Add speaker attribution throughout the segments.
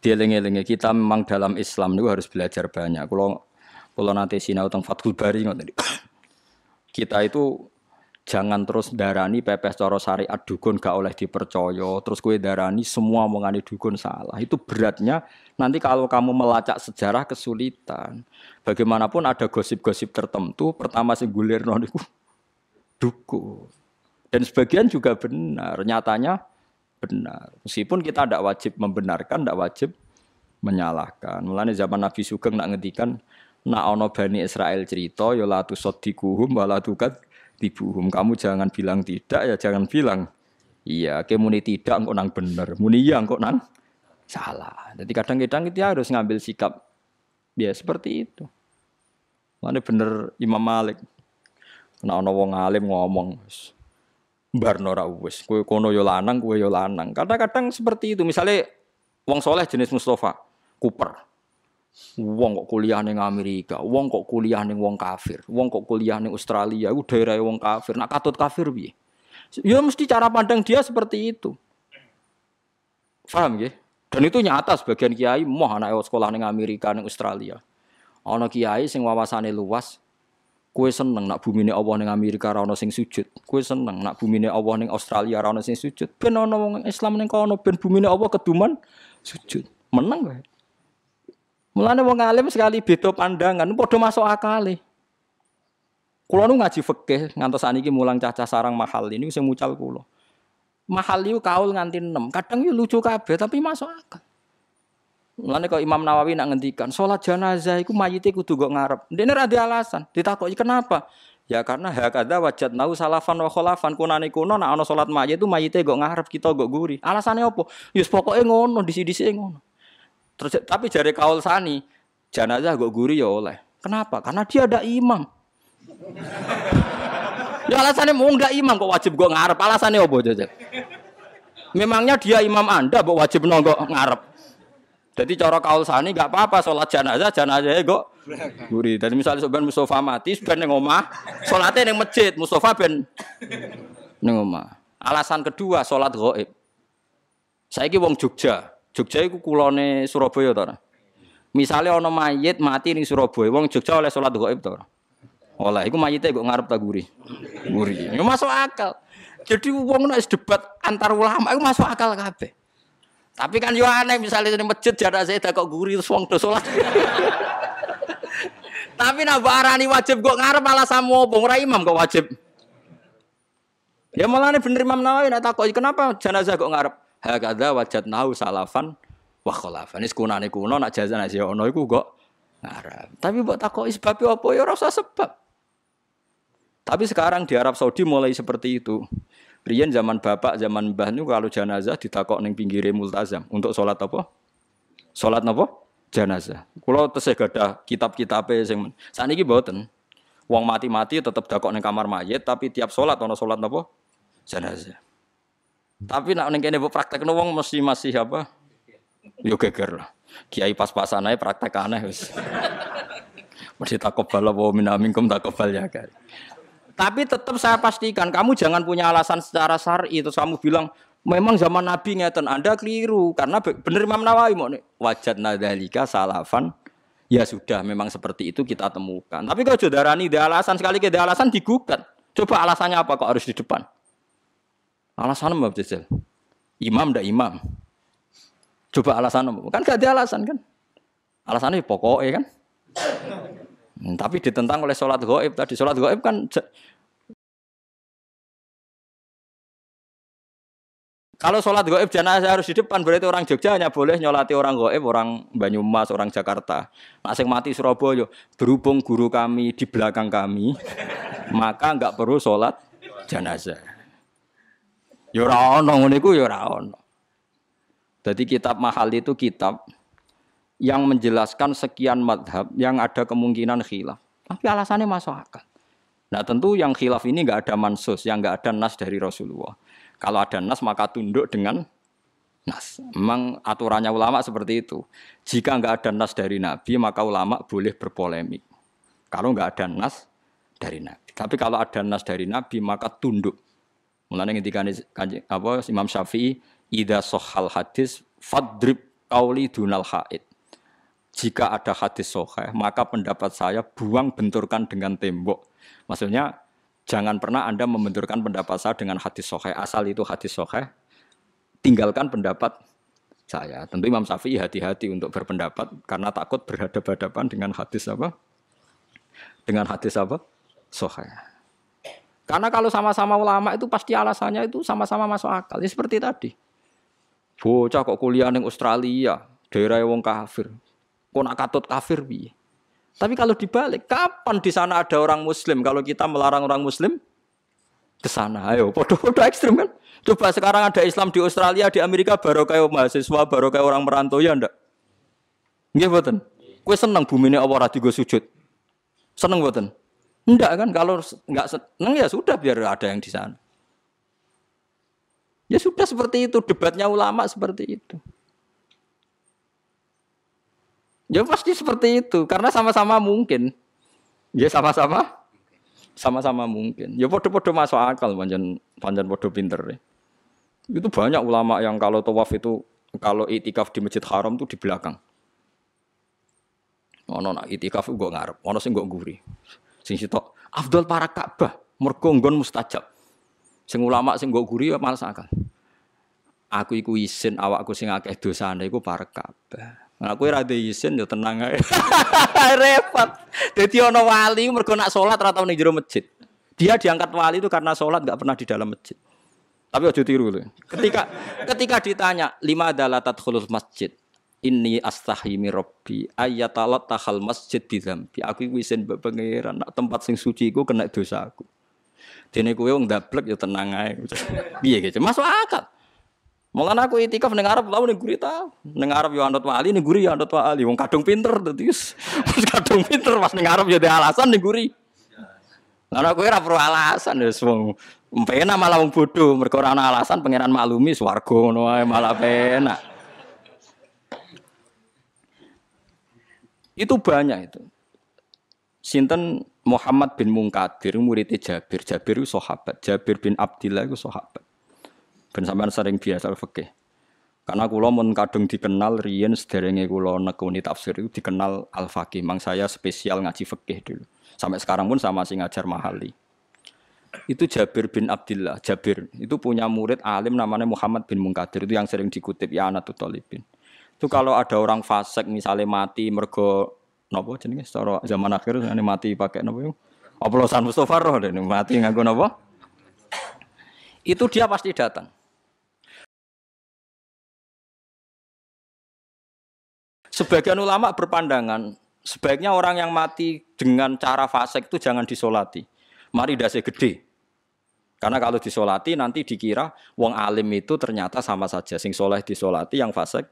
Speaker 1: dieling-elingi. Kita memang dalam Islam itu harus belajar banyak. Kalau kalau nanti sinau tentang Fathul Bari kita itu jangan terus darani pepes coro syariat dukun gak oleh dipercaya. Terus kue darani semua mengani dukun salah. Itu beratnya nanti kalau kamu melacak sejarah kesulitan. Bagaimanapun ada gosip-gosip tertentu pertama sing gulir dukun. Dan sebagian juga benar. Nyatanya benar meskipun kita tidak wajib membenarkan tidak wajib menyalahkan mulanya zaman Nabi Sugeng nak ngedikan nak ono bani Israel cerita ya la tusaddiquhum wala tukat tibuhum. Kamu jangan bilang tidak ya jangan bilang iya. Ke muni tidak engkau nang bener, muni iya engkau nang salah. Jadi kadang-kadang kita harus ngambil sikap ya seperti itu. Mana bener Imam Malik. Nah ono wong alim ngomong barno ra wis kowe kono yo lanang kowe yo lanang. Kadang-kadang seperti itu. Misalnya wong soleh jenis Mustafa, Cooper. Wong kok kuliah ning Amerika, wong kok kuliah ning wong kafir, wong kok kuliah ning Australia, iku daerah wong kafir. Nak katut kafir piye? Ya mesti cara pandang dia seperti itu. Paham ya? Dan itu nyata sebagian kiai mau anak sekolah ning Amerika ning Australia. Ana kiai sing wawasane luas, Kue seneng nak bumi ini Allah ning Amerika ra sing sujud. Kue seneng nak bumi ini Allah ning Australia ra sing sujud. Ben wong Islam ning kono ben bumi ini Allah keduman sujud. Menang wae. Mulane wong alim sekali beda pandangan, padha masuk akal. Kulo nu ngaji fikih ngantos saniki mulang cacah sarang mahal ini sing mucal kulo. Mahal itu kaul nganti 6. Kadang yo lucu kabeh tapi masuk akal. Mulane kok Imam Nawawi nak ngendikan salat jenazah iku mayite kudu kok ngarep. Dene ra alasan. Ditakoki kenapa? Ya karena hakada wajat nau salafan wa kholafan kunane kuno nak ana salat mayit itu mayite kok ngarep kita kok guri. Alasannya apa? Yus pokoke ngono disi-disi ngono. Terus tapi jari kaul sani jenazah kok guri ya oleh. Kenapa? Karena dia ada imam. ya alasannya mau nggak imam kok wajib gue ngarep. Alasannya apa jajan? Memangnya dia imam anda kok wajib nonggo ngarep. Jadi cara kaul sani nggak apa-apa sholat jenazah jenazah kok guri. Dan misalnya sebenarnya Mustafa mati sebenarnya ngomah sholatnya neng masjid Mustafa ben neng omah. Alasan kedua sholat goib. Saya wong Jogja. Jogja iku kulone Surabaya to Misalnya ono mayit mati ning Surabaya, wong Jogja oleh sholat gaib to Oleh, iku mayite kok ngarep ta guri. Guri. Ya masuk akal. Jadi wong nek debat antar ulama iku masuk akal kabeh. Tapi kan yo aneh misalnya di masjid jenazah kok guri terus wong salat. Tapi nak arani wajib kok ngarep alasan apa ora imam kok wajib. Ya malah bener Imam Nawawi nak takoki kenapa jenazah kok ngarep? hakadha wajadnahu salafan wa khalafan. Wis kunane kuno nak jazan aja ono iku kok ngarep. Tapi mbok takoki sebab apa ya ora usah sebab. Tapi sekarang di Arab Saudi mulai seperti itu. Rian zaman bapak, zaman mbah itu kalau jenazah ditakok ning pinggire multazam untuk sholat apa? Sholat apa? Jenazah. Kalau tesih gadah kitab-kitabe sing sakniki mboten. Wong mati-mati tetap dakok ning kamar mayit tapi tiap sholat ono sholat apa? Jenazah. Tapi nak ning kene mbok praktekno wong mesti masih apa? Yo geger lah. Kiai pas-pasan ae praktek aneh wis. Mesti takobal wa minamingkum takobal ya kan. Tapi tetap saya pastikan kamu jangan punya alasan secara syar'i terus kamu bilang memang zaman Nabi ngeten Anda keliru karena bener Imam Nawawi mau nih wajat nadalika salafan ya sudah memang seperti itu kita temukan. Tapi kalau jodarani ada alasan sekali ke alasan digugat. Coba alasannya apa kok harus di depan? Alasan apa Jajal? Imam ndak imam. Coba alasan? Kan gak ada alasan kan? Alasannya pokoknya kan? Hmm, tapi ditentang oleh sholat goib tadi. Sholat goib kan Kalau sholat goib jenazah harus di depan, berarti orang Jogja hanya boleh nyolati orang goib, orang Banyumas, orang Jakarta. Masing mati Surabaya, berhubung guru kami di belakang kami, maka nggak perlu sholat jenazah. Ya ora ono ngene ya kitab mahal itu kitab yang menjelaskan sekian madhab yang ada kemungkinan khilaf. Tapi alasannya masuk akal. Nah tentu yang khilaf ini nggak ada mansus, yang nggak ada nas dari Rasulullah. Kalau ada nas maka tunduk dengan nas. Memang aturannya ulama seperti itu. Jika nggak ada nas dari Nabi maka ulama boleh berpolemik. Kalau nggak ada nas dari Nabi. Tapi kalau ada nas dari Nabi maka tunduk Mulane ketika apa Imam Syafi'i ida sohal hadis fadrib kauli dunal haid. Jika ada hadis soheh, maka pendapat saya buang benturkan dengan tembok. Maksudnya jangan pernah Anda membenturkan pendapat saya dengan hadis soheh. Asal itu hadis soheh, tinggalkan pendapat saya. Tentu Imam Syafi'i hati-hati untuk berpendapat karena takut berhadapan-hadapan dengan hadis apa? Dengan hadis apa? Soheh. Karena kalau sama-sama ulama itu pasti alasannya itu sama-sama masuk akal. Ya seperti tadi. Bocah kok kuliah di Australia, daerah wong kafir. Kok nak katut kafir bi. Tapi kalau dibalik, kapan di sana ada orang muslim kalau kita melarang orang muslim ke sana? Ayo, podo-podo ekstrim kan? Coba sekarang ada Islam di Australia, di Amerika baru kayak mahasiswa, baru kayak orang merantau ya ndak? Nggih mboten. Kowe seneng bumi ini Allah ra sujud. Seneng mboten? Enggak kan, kalau enggak seneng ya sudah biar ada yang di sana. Ya sudah seperti itu, debatnya ulama seperti itu. Ya pasti seperti itu, karena sama-sama mungkin. Ya sama-sama, sama-sama mungkin. Ya podo-podo masuk akal, panjang panjang podo pinter. Itu banyak ulama yang kalau tawaf itu, kalau itikaf di masjid haram itu di belakang. Ono nak itikaf gue ngarep, ono sing gue guri. Sing sitok afdal para Ka'bah, mergo nggon mustajab. Sing ulama sing gue guri ya malas. Aku iku isin awakku sing akeh dosane iku para Ka'bah. Nah, aku ora isin ya tenang ae. Repot. Dadi ana wali mergo nak salat ora tau ning jero masjid. Dia diangkat wali itu karena sholat nggak pernah di dalam masjid. Tapi ojo tiru loh. Ketika ketika ditanya lima adalah tadkhulul masjid, ini astahimi robbi ayatalat tahal masjid di zambi. Aku isin pangeran nak tempat sing suci iku kena dosa aku. Dene kowe wong ndablek ya tenang ae. Piye gitu. Masuk akal. Mulane aku itikaf ning Arab tau ning guri tau. Ning Arab yo anut wali ning guri anut wali. Wong kadung pinter dadi wis kadung pinter pas ning Arab yo alasan ning guri. Lah kowe ora perlu alasan wis wong pena malah wong bodoh mergo alasan pangeran maklumi swarga wae malah penak. Itu banyak itu. Sinten Muhammad bin Munkadir muridnya Jabir. Jabir itu sahabat. Jabir bin Abdillah itu sahabat. Ben sampean sering biasa fikih. Karena kula mun kadung dikenal riyen sederenge kula nekuni tafsir itu dikenal Al-Faqih. Mang saya spesial ngaji fikih dulu. Sampai sekarang pun sama masih ngajar mahali. Itu Jabir bin Abdillah. Jabir itu punya murid alim namanya Muhammad bin Munkadir. Itu yang sering dikutip ya anak Talibin. Itu kalau ada orang fasik misalnya mati mergo nopo jenenge secara zaman akhir ini mati pakai nopo oplosan Mustafa roh mati nganggo nopo itu dia pasti datang sebagian ulama berpandangan sebaiknya orang yang mati dengan cara fasik itu jangan disolati. Mari dasi gede. Karena kalau disolati nanti dikira wong alim itu ternyata sama saja. Sing soleh disolati yang fasik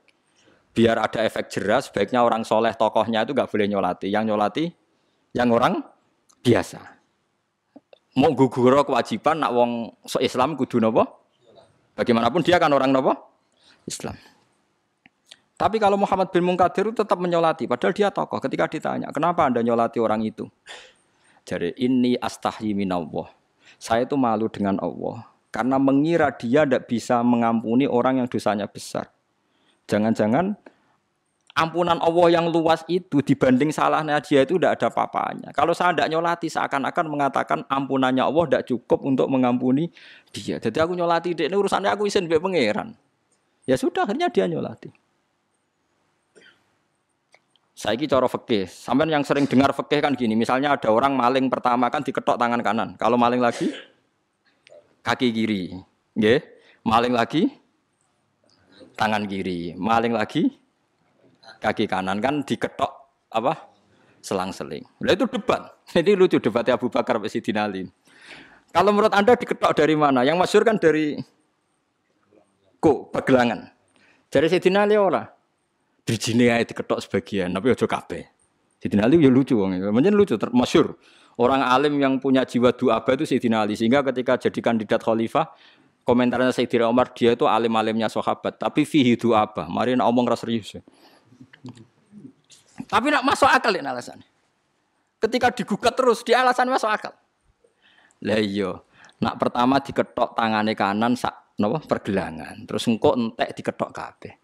Speaker 1: biar ada efek jerah sebaiknya orang soleh tokohnya itu nggak boleh nyolati. Yang nyolati yang orang biasa. Mau gugur kewajiban nak wong so Islam kudu nopo? Bagaimanapun dia kan orang nopo? Islam tapi kalau Muhammad bin Munkadir tetap menyolati padahal dia tokoh ketika ditanya kenapa anda nyolati orang itu jadi ini astahyi minallah saya itu malu dengan Allah karena mengira dia tidak bisa mengampuni orang yang dosanya besar Jangan-jangan ampunan Allah yang luas itu dibanding salahnya dia itu tidak ada apa-apanya. Kalau saya tidak nyolati seakan-akan mengatakan ampunannya Allah tidak cukup untuk mengampuni dia. Jadi aku nyolati ini urusannya aku isin baik pangeran. Ya sudah akhirnya dia nyolati. Saya ini cara fikih. Sampai yang sering dengar fikih kan gini. Misalnya ada orang maling pertama kan diketok tangan kanan. Kalau maling lagi kaki kiri. Yeah. Maling lagi tangan kiri, maling lagi kaki kanan kan diketok apa? selang-seling. Nah itu debat. Ini lucu debatnya Abu Bakar sama Sidin Ali. Kalau menurut Anda diketok dari mana? Yang masyur kan dari kok pergelangan. Dari Sidin Ali ora. Dirjine ae diketok sebagian, tapi ojo kabeh. Sidin Ali ya lucu wong. Mungkin lucu, masyur. Orang alim yang punya jiwa du'aba itu Sidin Ali. Sehingga ketika jadi kandidat khalifah, komentarnya Sayyidina Umar dia itu alim-alimnya sahabat tapi fihi apa mari nak omong ras serius tapi nak masuk akal ini alasannya ketika digugat terus dia alasan masuk akal lah iya nak pertama diketok tangannya kanan sak napa pergelangan terus engkau entek diketok kabeh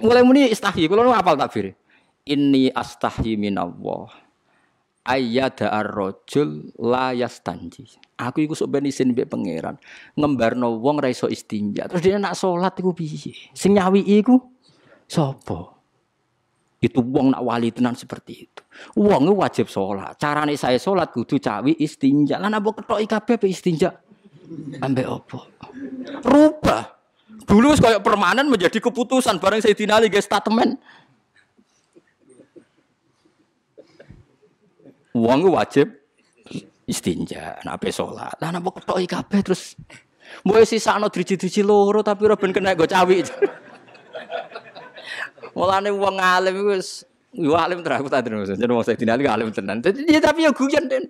Speaker 1: Mulai muni istahyi, kula nu apal takbir. Inni astahyi minallah. Ayyada ar-rajul la yastanji. Aku iku sok ben isin mbek pangeran. Ngembarno wong ra iso istinja. Terus dia nak salat iku piye? Sing nyawi iku sapa? Itu wong nak wali tenan seperti itu. Wong wajib sholat. Carane saya sholat kudu cawi istinja. Lah napa ketoki kabeh istinja? Ambek apa? Rubah. Dulu kayak permanen menjadi keputusan bareng saya Ali guys statement. Uang wajib istinja, nape sholat. Lah napa ketoki kabeh terus Mbok sisakno driji-driji loro tapi ora ben kena go cawi. Mulane wong alim wis yo alim terus aku terus. Jadi wong Sayyidina Ali alim tenan. Dia tapi yo guyon den.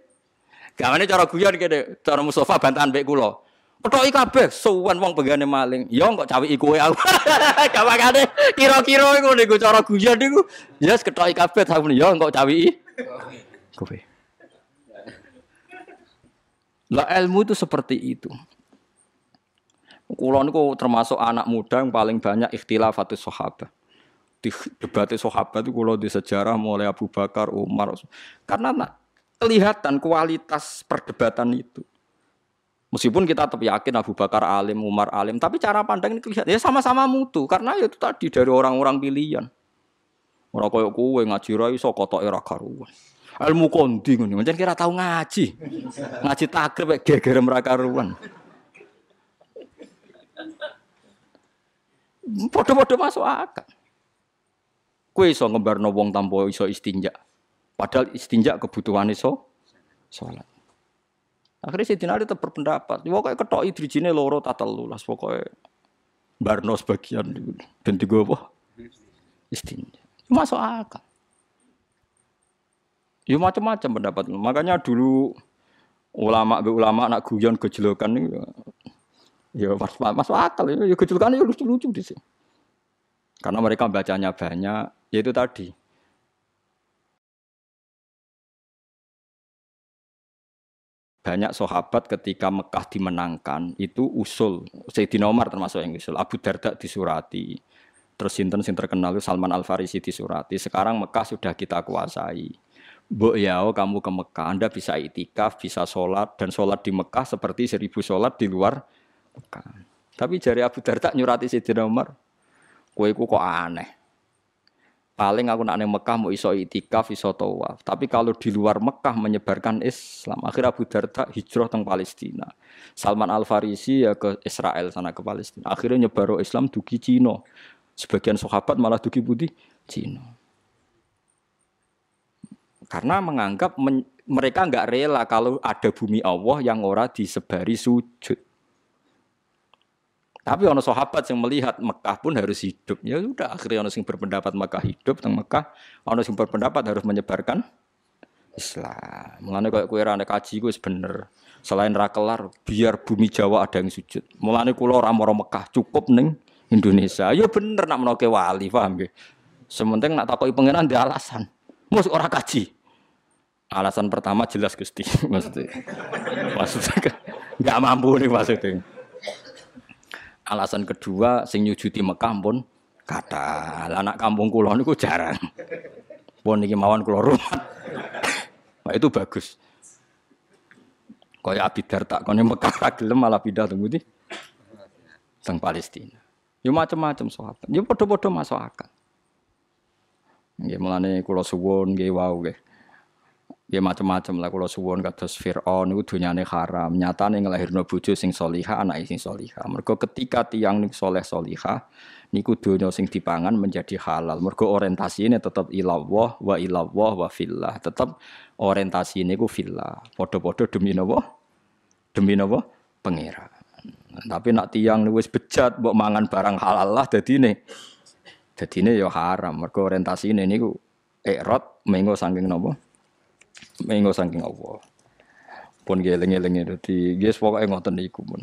Speaker 1: Gawane cara guyon kene, cara Mustafa bantahan mbek kula. Petoki kabeh suwen wong pegane maling. Ya kok cawiki kowe aku. Gampangane kira-kira iku niku cara guyon niku. Ya yes, ketoki kabeh aku ya kok cawiki kowe. Lah ilmu itu seperti itu. Kulo niku termasuk anak muda yang paling banyak ikhtilafatus sahabat. Di debat sahabat itu kulo di sejarah mulai Abu Bakar, Umar. Karena kelihatan kualitas perdebatan itu. Meskipun kita tetap yakin Abu Bakar alim, Umar alim, tapi cara pandang ini kelihatan ya sama-sama mutu karena itu tadi dari orang-orang pilihan. Orang koyok kue ngaji rai so kotok era karuan ilmu kondi ngono. Macam kira tahu ngaji. Ngaji takrib geger mereka ruan. Podo-podo masuk akal. Kue iso ngembarno wong tanpa iso istinja. Padahal istinja kebutuhan iso sholat. Akhirnya si Ali tetap berpendapat. Pokoknya ketok idrijine loro tata lulas. Pokoknya barno sebagian. Dan tiga apa? Istinja. Masuk akal. Ya macam-macam pendapat. Makanya dulu ulama be ulama nak guyon gejolokan nih ya mas, masuk akal ya, ya gejolokan ya lucu-lucu di sini. Karena mereka bacanya banyak, yaitu tadi. Banyak sahabat ketika Mekah dimenangkan itu usul. Sayyidina Umar termasuk yang usul. Abu Darda disurati. Terus sinten sing terkenal Salman Al Farisi disurati. Sekarang Mekah sudah kita kuasai. Mbok yao kamu ke Mekah, Anda bisa itikaf, bisa sholat, dan sholat di Mekah seperti seribu sholat di luar Mekah. Tapi jari Abu Darda nyurati Sayyidina Umar, kue kok aneh. Paling aku nak Mekah mau iso itikaf, iso tawaf. Tapi kalau di luar Mekah menyebarkan Islam, akhirnya Abu Darda hijrah ke Palestina. Salman Al Farisi ya ke Israel sana ke Palestina. Akhirnya nyebar Islam dugi Cina. Sebagian sahabat malah dugi putih Cina. Karena menganggap men, mereka nggak rela kalau ada bumi Allah yang ora disebari sujud. Tapi ono sahabat yang melihat Mekah pun harus hidup. Ya sudah akhirnya ono yang berpendapat Mekah hidup tentang Mekah, ono yang berpendapat harus menyebarkan Islam. Mulane kayak kue rane kaji gue bener. Selain rakelar, biar bumi Jawa ada yang sujud. Mulane kulo ramoro Mekah cukup neng Indonesia. Ya bener nak menoke wali, paham gak? Sementing nak takoi pengiran di alasan. Mus orang kaji. Alasan pertama jelas Gusti, maksudnya. Maksudnya nggak mampu nih maksudnya. Alasan kedua sing nyujuti Mekah pun kata anak kampung kula niku jarang. Pun iki mawon kula rumah. Nah, itu bagus. Kaya Abidar tak kone Mekah ra gelem malah pindah teng ndi? Teng Palestina. Yo macam-macam sahabat. Yo padha-padha masuk akal. Nggih mulane kula suwun nggih wau nggih. Ya macam-macam lah kalau suwon kados Fir'aun itu dunyane haram. Nyatane ngelahirno bojo sing soliha, anak sing soliha. Mergo ketika tiang ning soleh soliha, niku dunya sing dipangan menjadi halal. Mergo orientasine tetap ilallah wa ilallah wa fillah. Tetap orientasi niku fillah. Padha-padha demi napa? Demi napa? Pangeran. Tapi nak tiang wis bejat mbok mangan barang halal lah dadine. Dadine ya haram. Mergo orientasine niku ikrot mengo saking napa? Mengo saking Allah. Pun geling-eling itu di guys pokoknya ngoten iku pun.